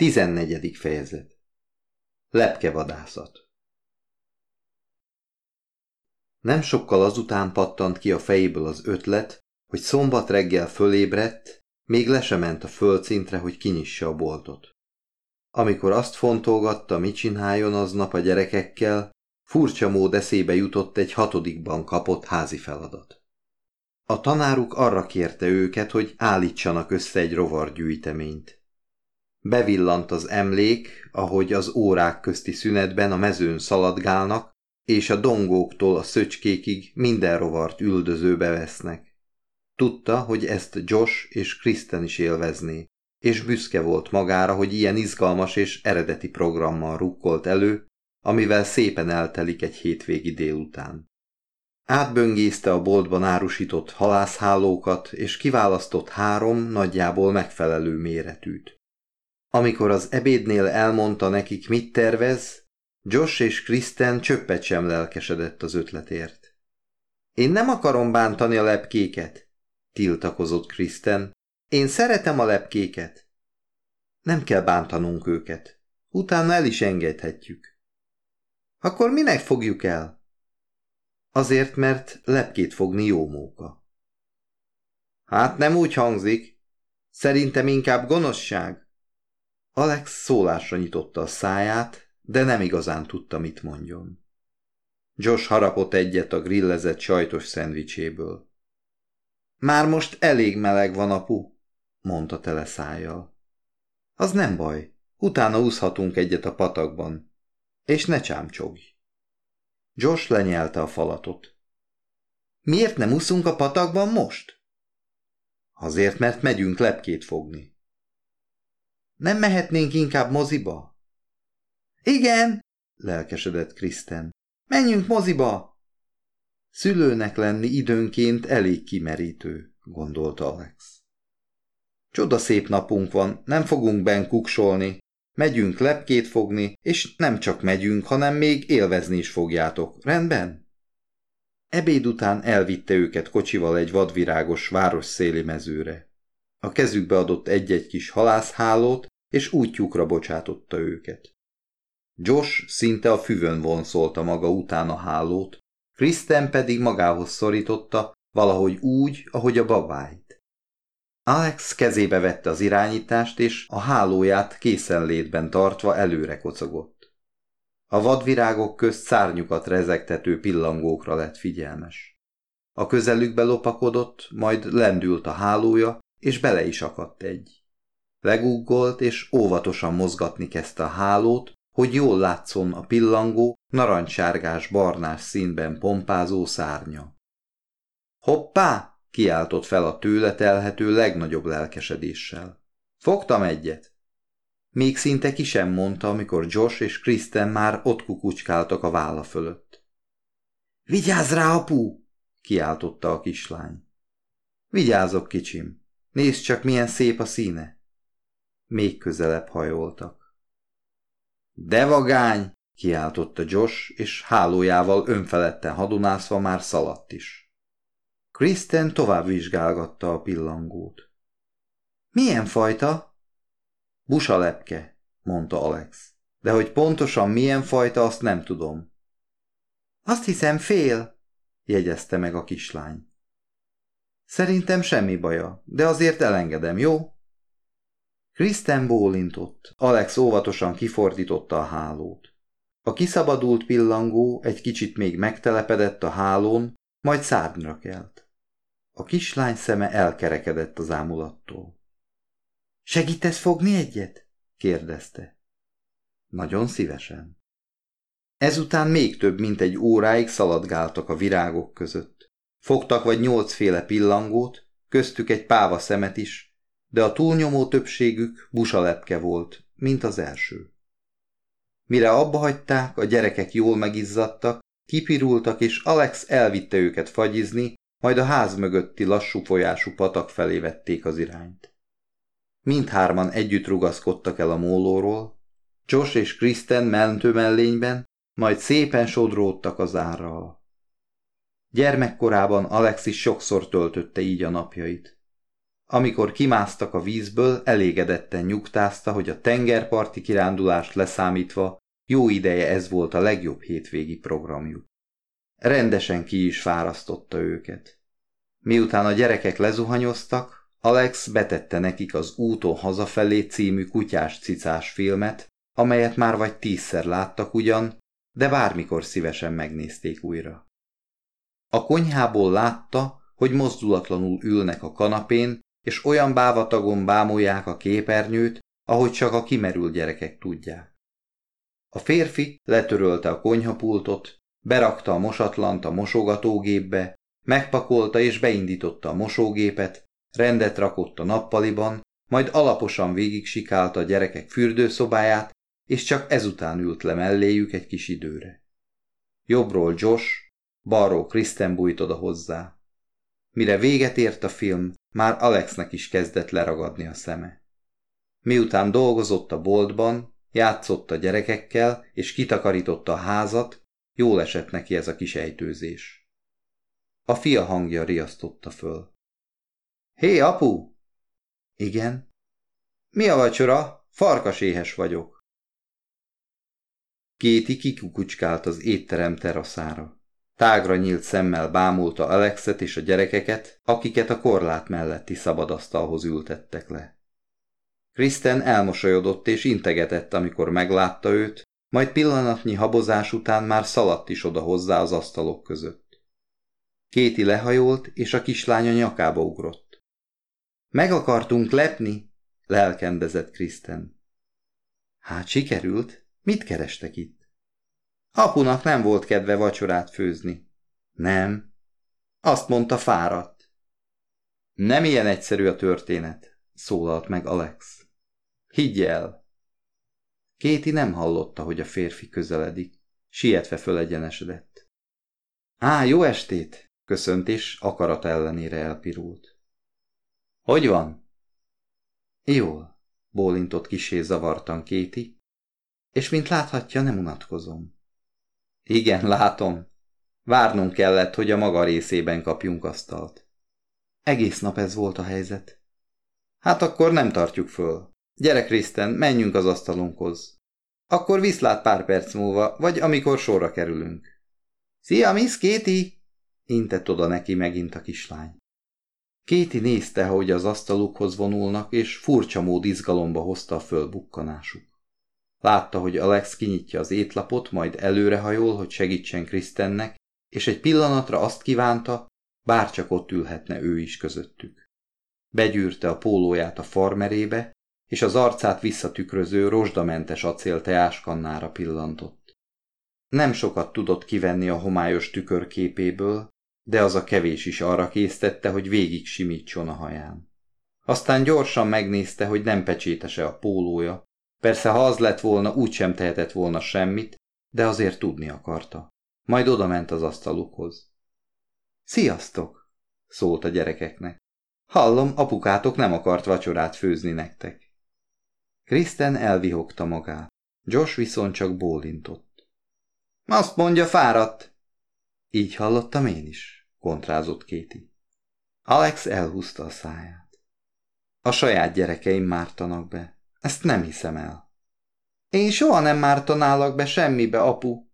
14. fejezet Lepkevadászat Nem sokkal azután pattant ki a fejéből az ötlet, hogy szombat reggel fölébredt, még le sem ment a földszintre, hogy kinyissa a boltot. Amikor azt fontolgatta, mit csináljon aznap a gyerekekkel, furcsa mód eszébe jutott egy hatodikban kapott házi feladat. A tanáruk arra kérte őket, hogy állítsanak össze egy rovargyűjteményt. Bevillant az emlék, ahogy az órák közti szünetben a mezőn szaladgálnak, és a dongóktól a szöcskékig minden rovart üldözőbe vesznek. Tudta, hogy ezt Josh és Kristen is élvezné, és büszke volt magára, hogy ilyen izgalmas és eredeti programmal rukkolt elő, amivel szépen eltelik egy hétvégi délután. Átböngészte a boltban árusított halászhálókat, és kiválasztott három nagyjából megfelelő méretűt. Amikor az ebédnél elmondta nekik, mit tervez, Josh és Kristen csöppet sem lelkesedett az ötletért. Én nem akarom bántani a lepkéket, tiltakozott Kristen. Én szeretem a lepkéket. Nem kell bántanunk őket. Utána el is engedhetjük. Akkor minek fogjuk el? Azért, mert lepkét fogni jó móka. Hát nem úgy hangzik. Szerintem inkább gonoszság. Alex szólásra nyitotta a száját, de nem igazán tudta, mit mondjon. Josh harapott egyet a grillezett sajtos szendvicséből. Már most elég meleg van, apu, mondta tele szájjal. Az nem baj, utána úszhatunk egyet a patakban, és ne csámcsogj. Josh lenyelte a falatot. Miért nem úszunk a patakban most? Azért, mert megyünk lepkét fogni. Nem mehetnénk inkább moziba? Igen, lelkesedett Kristen. Menjünk moziba! Szülőnek lenni időnként elég kimerítő, gondolta Alex. Csoda szép napunk van, nem fogunk ben kuksolni, megyünk lepkét fogni, és nem csak megyünk, hanem még élvezni is fogjátok, rendben? Ebéd után elvitte őket kocsival egy vadvirágos város széli mezőre. A kezükbe adott egy-egy kis halászhálót, és útjukra bocsátotta őket. Josh szinte a füvön vonszolta maga után a hálót, Kristen pedig magához szorította, valahogy úgy, ahogy a babáit. Alex kezébe vette az irányítást, és a hálóját készenlétben tartva előre kocogott. A vadvirágok közt szárnyukat rezegtető pillangókra lett figyelmes. A közelükbe lopakodott, majd lendült a hálója, és bele is akadt egy. Leguggolt és óvatosan mozgatni kezdte a hálót, hogy jól látszon a pillangó, narancssárgás-barnás színben pompázó szárnya. Hoppá! kiáltott fel a tőle telhető legnagyobb lelkesedéssel. Fogtam egyet. Még szinte ki sem mondta, amikor Josh és Kristen már ott kukucskáltak a válla fölött. Vigyázz rá, apu! kiáltotta a kislány. Vigyázok, kicsim. Nézd csak, milyen szép a színe. Még közelebb hajoltak. De vagány! kiáltotta Josh, és hálójával önfeledten hadonászva már szaladt is. Kristen tovább vizsgálgatta a pillangót. Milyen fajta? Busalepke, mondta Alex. De hogy pontosan milyen fajta, azt nem tudom. Azt hiszem fél, jegyezte meg a kislány. Szerintem semmi baja, de azért elengedem, jó? Kristen bólintott. Alex óvatosan kifordította a hálót. A kiszabadult pillangó egy kicsit még megtelepedett a hálón, majd szárnyra kelt. A kislány szeme elkerekedett az ámulattól. Segítesz fogni egyet? kérdezte. Nagyon szívesen. Ezután még több mint egy óráig szaladgáltak a virágok között. Fogtak vagy nyolcféle pillangót, köztük egy páva szemet is, de a túlnyomó többségük busalepke volt, mint az első. Mire abba hagyták, a gyerekek jól megizzadtak, kipirultak, és Alex elvitte őket fagyizni, majd a ház mögötti lassú folyású patak felé vették az irányt. Mindhárman együtt rugaszkodtak el a mólóról, Josh és Kristen mentő mellényben, majd szépen sodródtak az árral. Gyermekkorában Alex is sokszor töltötte így a napjait. Amikor kimásztak a vízből, elégedetten nyugtázta, hogy a tengerparti kirándulást leszámítva jó ideje ez volt a legjobb hétvégi programjuk. Rendesen ki is fárasztotta őket. Miután a gyerekek lezuhanyoztak, Alex betette nekik az Úton hazafelé című kutyás-cicás filmet, amelyet már vagy tízszer láttak ugyan, de bármikor szívesen megnézték újra. A konyhából látta, hogy mozdulatlanul ülnek a kanapén, és olyan bávatagon bámulják a képernyőt, ahogy csak a kimerült gyerekek tudják. A férfi letörölte a konyhapultot, berakta a mosatlant a mosogatógépbe, megpakolta és beindította a mosógépet, rendet rakott a nappaliban, majd alaposan végig a gyerekek fürdőszobáját, és csak ezután ült le melléjük egy kis időre. Jobbról Josh, balról Kristen bújt oda hozzá. Mire véget ért a film, már Alexnek is kezdett leragadni a szeme. Miután dolgozott a boltban, játszott a gyerekekkel, és kitakarította a házat, jól esett neki ez a kis ejtőzés. A fia hangja riasztotta föl. Hé, apu! Igen? Mi a vacsora? Farkas éhes vagyok. Kéti kikukucskált az étterem teraszára. Tágra nyílt szemmel bámulta Alexet és a gyerekeket, akiket a korlát melletti szabadasztalhoz ültettek le. Kristen elmosolyodott és integetett, amikor meglátta őt, majd pillanatnyi habozás után már szaladt is oda hozzá az asztalok között. Kéti lehajolt, és a kislánya nyakába ugrott. Meg akartunk lepni, lelkendezett Kristen. Hát sikerült, mit kerestek itt? Apunak nem volt kedve vacsorát főzni. Nem. Azt mondta fáradt. Nem ilyen egyszerű a történet, szólalt meg Alex. Higgy el! Kéti nem hallotta, hogy a férfi közeledik. Sietve fölegyenesedett. Á, jó estét! Köszönt és akarat ellenére elpirult. Hogy van? Jól, bólintott kisé zavartan Kéti, és mint láthatja, nem unatkozom. Igen, látom. Várnunk kellett, hogy a maga részében kapjunk asztalt. Egész nap ez volt a helyzet. Hát akkor nem tartjuk föl. Gyere, Kristen, menjünk az asztalunkhoz. Akkor viszlát pár perc múlva, vagy amikor sorra kerülünk. Szia, Miss Kéti! intett oda neki megint a kislány. Kéti nézte, hogy az asztalukhoz vonulnak, és furcsa mód izgalomba hozta a fölbukkanásuk. Látta, hogy Alex kinyitja az étlapot, majd előrehajol, hogy segítsen Krisztennek, és egy pillanatra azt kívánta, bárcsak ott ülhetne ő is közöttük. Begyűrte a pólóját a farmerébe, és az arcát visszatükröző rozsdamentes acél teáskannára pillantott. Nem sokat tudott kivenni a homályos tükörképéből, de az a kevés is arra késztette, hogy végig simítson a haján. Aztán gyorsan megnézte, hogy nem pecsétese a pólója, Persze, ha az lett volna, úgysem tehetett volna semmit, de azért tudni akarta. Majd oda ment az asztalukhoz. Sziasztok! szólt a gyerekeknek. Hallom, apukátok nem akart vacsorát főzni nektek. Kristen elvihogta magát. Josh viszont csak bólintott. Azt mondja, fáradt. Így hallottam én is, kontrázott Kéti. Alex elhúzta a száját. A saját gyerekeim mártanak be. Ezt nem hiszem el. Én soha nem mártanálak be semmibe, apu,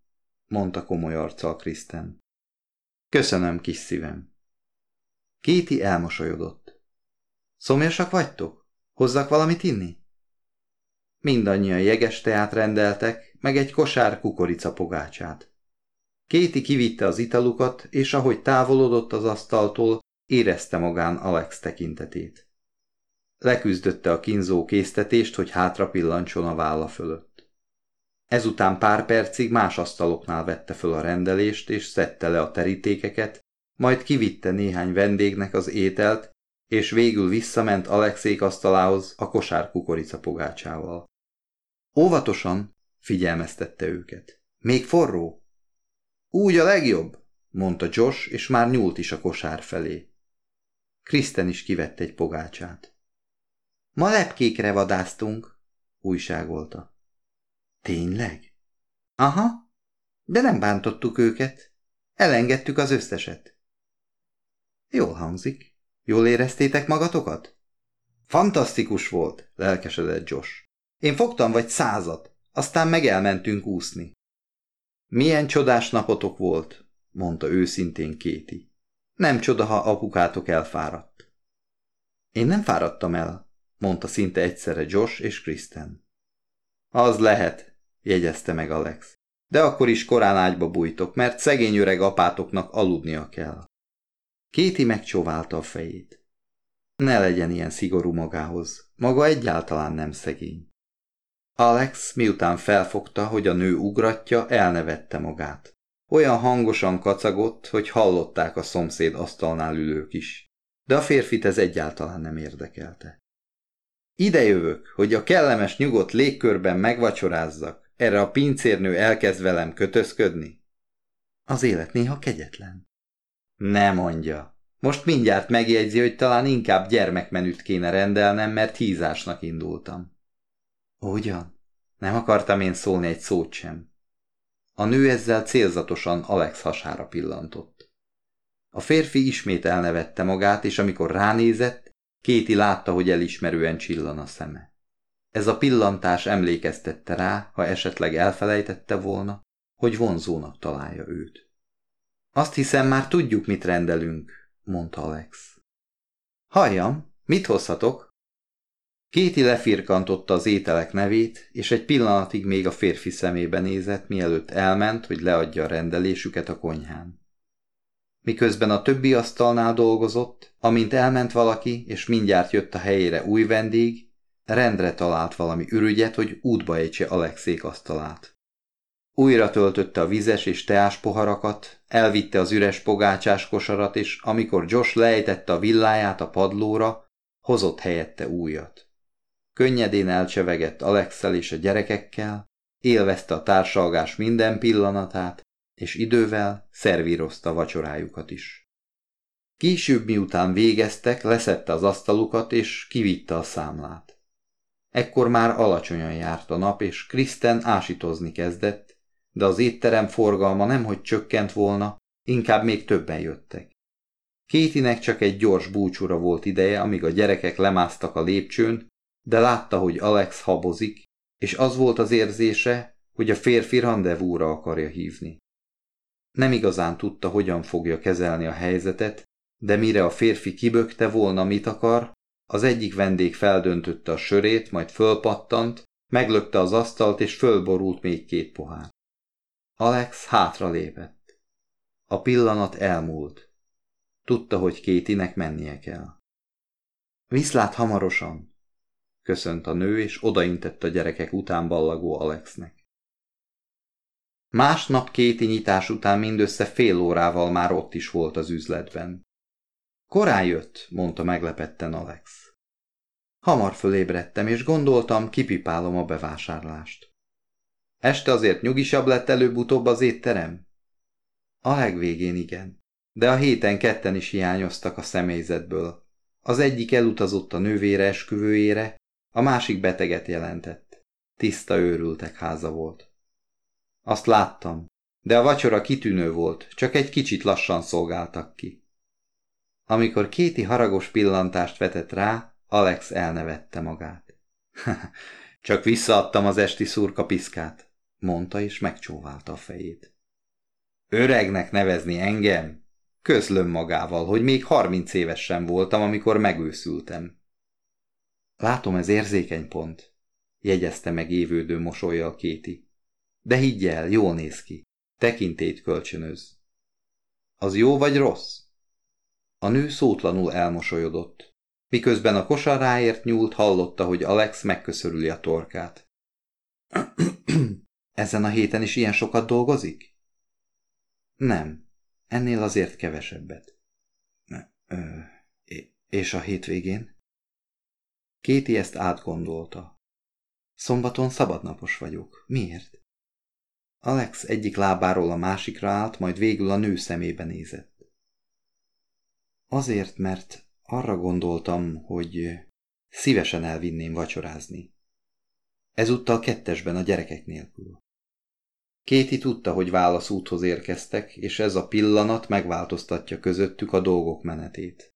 mondta komoly arccal Kristen. Köszönöm, kis szívem. Kéti elmosolyodott. Szomjasak vagytok? Hozzak valamit inni? Mindannyian jeges teát rendeltek, meg egy kosár kukorica pogácsát. Kéti kivitte az italukat, és ahogy távolodott az asztaltól, érezte magán Alex tekintetét. Leküzdötte a kínzó késztetést, hogy hátra pillancson a válla fölött. Ezután pár percig más asztaloknál vette föl a rendelést, és szedte le a terítékeket, majd kivitte néhány vendégnek az ételt, és végül visszament Alexék asztalához a kosár kukorica pogácsával. Óvatosan, figyelmeztette őket. Még forró? Úgy a legjobb, mondta Josh, és már nyúlt is a kosár felé. Kristen is kivette egy pogácsát. Ma lepkékre vadáztunk, újságolta. Tényleg? Aha, de nem bántottuk őket. Elengedtük az összeset. Jól hangzik. Jól éreztétek magatokat? Fantasztikus volt, lelkesedett Josh. Én fogtam vagy százat, aztán meg elmentünk úszni. Milyen csodás napotok volt, mondta őszintén Kéti. Nem csoda, ha apukátok elfáradt. Én nem fáradtam el, mondta szinte egyszerre Josh és Kristen. Az lehet, jegyezte meg Alex. De akkor is korán ágyba bújtok, mert szegény öreg apátoknak aludnia kell. Kéti megcsóválta a fejét. Ne legyen ilyen szigorú magához, maga egyáltalán nem szegény. Alex, miután felfogta, hogy a nő ugratja, elnevette magát. Olyan hangosan kacagott, hogy hallották a szomszéd asztalnál ülők is. De a férfit ez egyáltalán nem érdekelte. Ide jövök, hogy a kellemes nyugodt légkörben megvacsorázzak. Erre a pincérnő elkezd velem kötözködni? Az élet néha kegyetlen. Ne mondja. Most mindjárt megjegyzi, hogy talán inkább gyermekmenüt kéne rendelnem, mert hízásnak indultam. Ugyan? Nem akartam én szólni egy szót sem. A nő ezzel célzatosan Alex hasára pillantott. A férfi ismét elnevette magát, és amikor ránézett, Kéti látta, hogy elismerően csillan a szeme. Ez a pillantás emlékeztette rá, ha esetleg elfelejtette volna, hogy vonzónak találja őt. Azt hiszem, már tudjuk, mit rendelünk, mondta Alex. Halljam, mit hozhatok? Kéti lefirkantotta az ételek nevét, és egy pillanatig még a férfi szemébe nézett, mielőtt elment, hogy leadja a rendelésüket a konyhán. Miközben a többi asztalnál dolgozott, amint elment valaki, és mindjárt jött a helyére új vendég, rendre talált valami ürügyet, hogy útba ejtse Alexék asztalát. Újra töltötte a vizes és teás poharakat, elvitte az üres pogácsás kosarat, és amikor Josh lejtette a villáját a padlóra, hozott helyette újat. Könnyedén elcsevegett Alexel és a gyerekekkel, élvezte a társalgás minden pillanatát, és idővel szervírozta vacsorájukat is. Később, miután végeztek, leszette az asztalukat, és kivitte a számlát. Ekkor már alacsonyan járt a nap, és Kristen ásítozni kezdett, de az étterem forgalma nemhogy csökkent volna, inkább még többen jöttek. Kétinek csak egy gyors búcsúra volt ideje, amíg a gyerekek lemásztak a lépcsőn, de látta, hogy Alex habozik, és az volt az érzése, hogy a férfi rendezvúra akarja hívni. Nem igazán tudta, hogyan fogja kezelni a helyzetet, de mire a férfi kibökte volna, mit akar, az egyik vendég feldöntötte a sörét, majd fölpattant, meglökte az asztalt, és fölborult még két pohár. Alex hátra lépett. A pillanat elmúlt. Tudta, hogy Kétinek mennie kell. Viszlát hamarosan, köszönt a nő, és odaintett a gyerekek után ballagó Alexnek. Másnap kéti nyitás után mindössze fél órával már ott is volt az üzletben. Korán jött, mondta meglepetten Alex. Hamar fölébredtem, és gondoltam, kipipálom a bevásárlást. Este azért nyugisabb lett előbb-utóbb az étterem? A legvégén igen, de a héten ketten is hiányoztak a személyzetből. Az egyik elutazott a nővére esküvőjére, a másik beteget jelentett. Tiszta őrültek háza volt. Azt láttam, de a vacsora kitűnő volt, csak egy kicsit lassan szolgáltak ki. Amikor Kéti haragos pillantást vetett rá, Alex elnevette magát. csak visszaadtam az esti szurka piszkát, mondta és megcsóválta a fejét. Öregnek nevezni engem? Közlöm magával, hogy még harminc éves sem voltam, amikor megőszültem. Látom, ez érzékeny pont, jegyezte meg évődő mosolyjal Kéti. De higgy el, jól néz ki. Tekintét kölcsönöz. Az jó vagy rossz? A nő szótlanul elmosolyodott. Miközben a kosar ráért nyúlt, hallotta, hogy Alex megköszörüli a torkát. Ezen a héten is ilyen sokat dolgozik? Nem, ennél azért kevesebbet. Ö, és a hétvégén? Kéti ezt átgondolta. Szombaton szabadnapos vagyok. Miért? Alex egyik lábáról a másikra állt, majd végül a nő szemébe nézett. Azért, mert arra gondoltam, hogy szívesen elvinném vacsorázni. Ezúttal kettesben a gyerekek nélkül. Kéti tudta, hogy válaszúthoz érkeztek, és ez a pillanat megváltoztatja közöttük a dolgok menetét.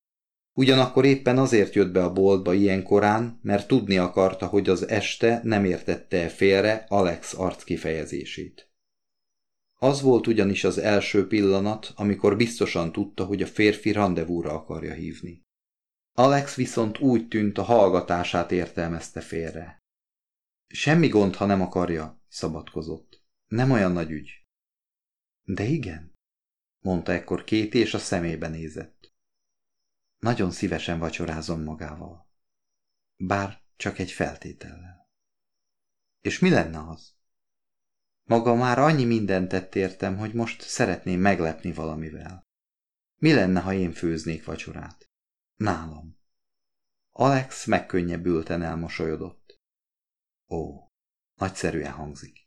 Ugyanakkor éppen azért jött be a boltba ilyen korán, mert tudni akarta, hogy az este nem értette -e félre Alex arc kifejezését. Az volt ugyanis az első pillanat, amikor biztosan tudta, hogy a férfi rendezvúra akarja hívni. Alex viszont úgy tűnt, a hallgatását értelmezte félre. Semmi gond, ha nem akarja, szabadkozott. Nem olyan nagy ügy. De igen, mondta ekkor két és a szemébe nézett. Nagyon szívesen vacsorázom magával. Bár csak egy feltétellel. És mi lenne az? Maga már annyi mindent tett értem, hogy most szeretném meglepni valamivel. Mi lenne, ha én főznék vacsorát? Nálam. Alex megkönnyebbülten elmosolyodott. Ó, nagyszerűen hangzik.